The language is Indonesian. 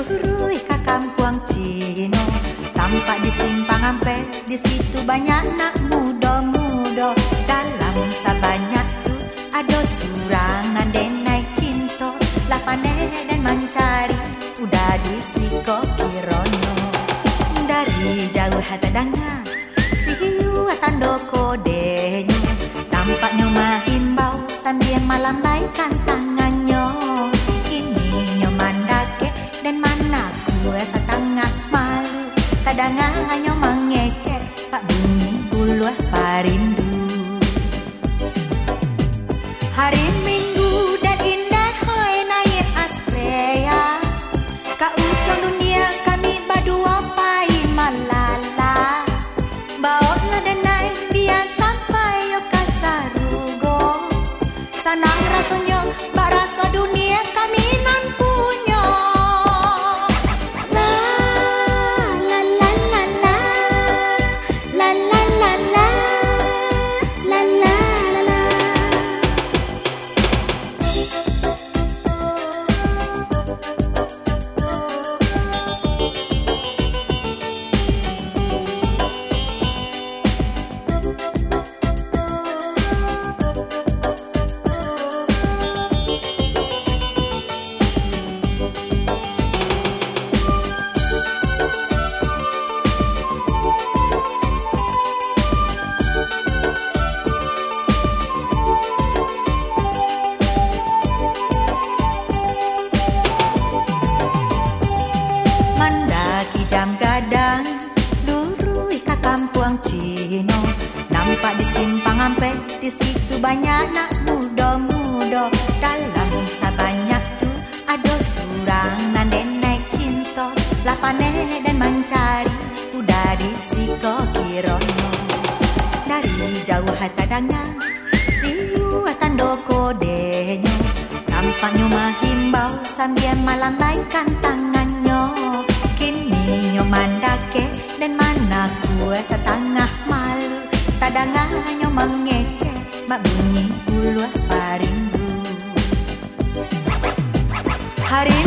meluruh ke kampung Cino Tampak di simpang ampe Di situ banyak nak muda-muda. Dalam sebanyak tu Ada surangan dan naik cinta. Lah eh dan mencari Udah di siko kirono. Dari jauh hata dengar Si hiu tanda kodenya Tampaknya mahimbau Sambil malam laikan tangan. Kue setengah malu kadang hanya mengecek pak bunyi bulu parindu hari minggu Kampung Cino. Nampak di simpang ampe Di situ banyak nak muda-muda. Dalam sabanyak tu Ada surangan dan naik cinta. Lapane dan mencari Udah di siko kirono. Dari jauh hata dengar Siu tando kodenya Nampaknya mahimbau Sambil malam tangannya Kini kake dan mana kuasa tanah malu. Tadangannya mengece mak bunyi ulu paringgu hari